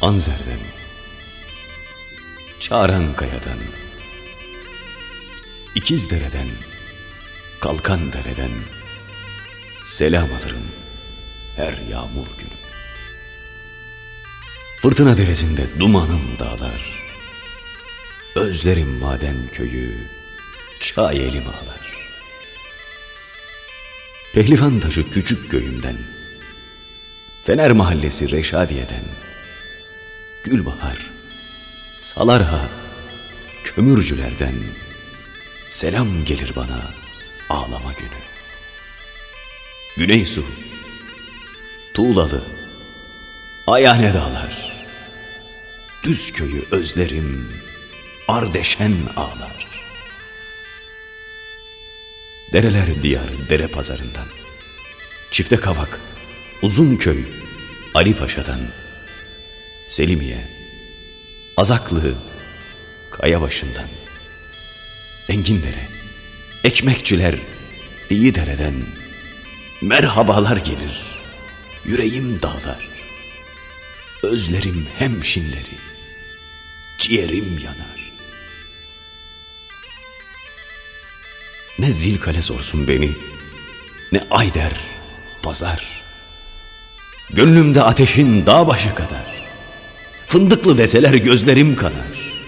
Anzer'den, Çağran Kaya'dan, İkizdere'den, Kalkan Dere'den selam alırım her yağmur günü. Fırtına deresinde dumanım dağlar, özlerim maden köyü, çay elim ağlar. Pehlivan taşı küçük köyümden, Fener mahallesi Reşadiye'den, Gülbahar, Salarha, kömürcülerden. Selam gelir bana ağlama günü. Güneysu, Tuğlalı, Ayane dağlar, Düz köyü özlerim, Ardeşen ağlar. Dereler diyar dere pazarından, Çifte kavak, uzun köy, Ali Paşa'dan, Selimiye, Azaklı, Kaya başından, Engindere, Ekmekçiler, iyi dereden, merhabalar gelir, yüreğim dağlar. Özlerim hemşinleri, ciğerim yanar. Ne zilkale sorsun beni, ne ayder, pazar. Gönlümde ateşin dağ başı kadar. Fındıklı deseler gözlerim kanar.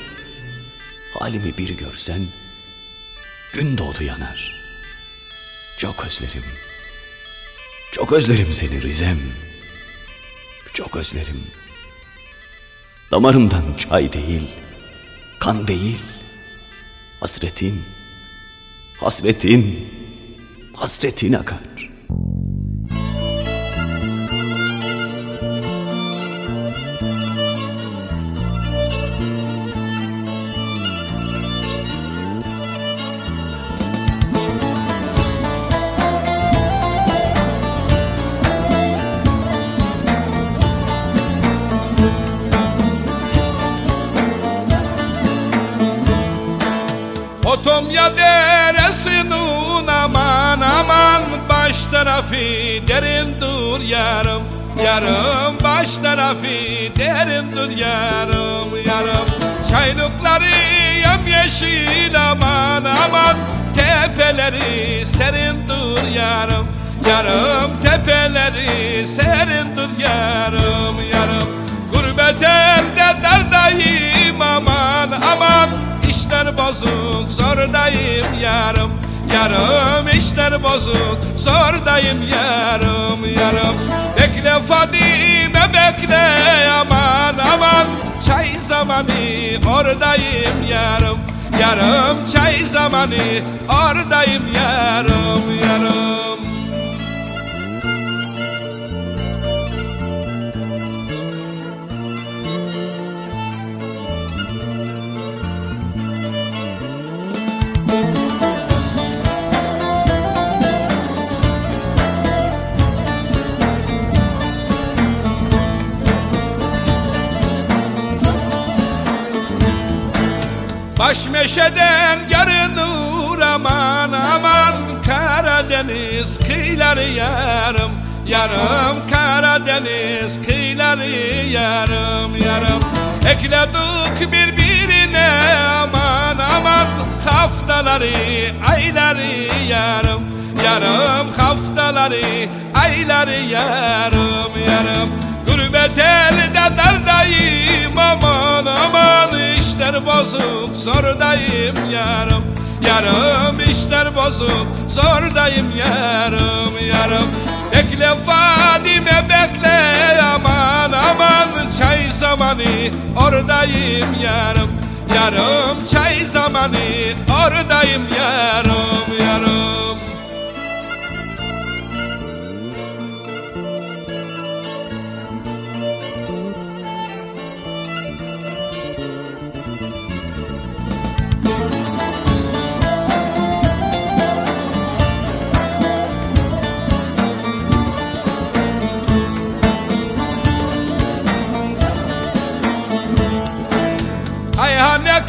Halimi bir görsen, gün doğdu yanar. Çok özlerim, çok özlerim seni Rizem. Çok özlerim. Damarımdan çay değil, kan değil. Hasretin, hasretin, hasretin akar. Otomya deresinin aman aman. Baş tarafı derindir yarım. Yarım baş tarafı derindir yarım yarım. Çaylıkları yemyeşil aman aman. Tepeleri serindir yarım. Yarım tepeleri işler bozuk zordayım yarım yarım. Bekle Fadime bekle aman aman. Çay zamanı oradayım yarım. Yarım çay zamanı oradayım yarım yarım Baş meşeden görünür aman aman. Karadeniz kıyıları yarım Yarım. Karadeniz kıyıları yarım yarım. Ekledik birbirine aman aman. Haftaları ayları yarım Yarım. Haftaları ayları yarım yarım. Gurbet elde dardayım bozuk zordayım yarım. Yarım işler bozuk zordayım yarım yarım. Bekle Fadime bekle aman aman. Çay zamanı oradayım yarım. Yarım çay zamanı oradayım yarım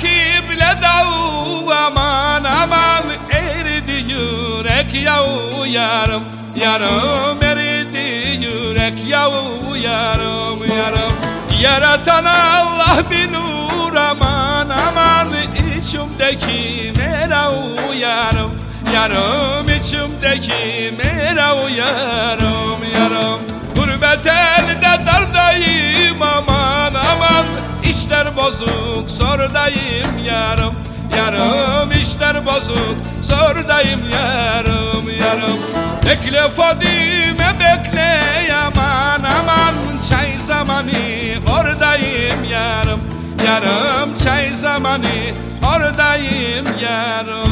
Kible davu aman aman eridi yürek yavu yarım Yarım eridi yürek yavu yarım yarım. Yaratan Allah bilir aman aman içimdeki mera uyarım Yarım içimdeki mera uyarım yarım. Gurbet elde aman İşler bozuk sordayım yarım Yarım işler bozuk sordayım yarım yarım. Bekle Fadime bekle aman aman Çay zamanı oradayım yarım Yarım çay zamanı oradayım yarım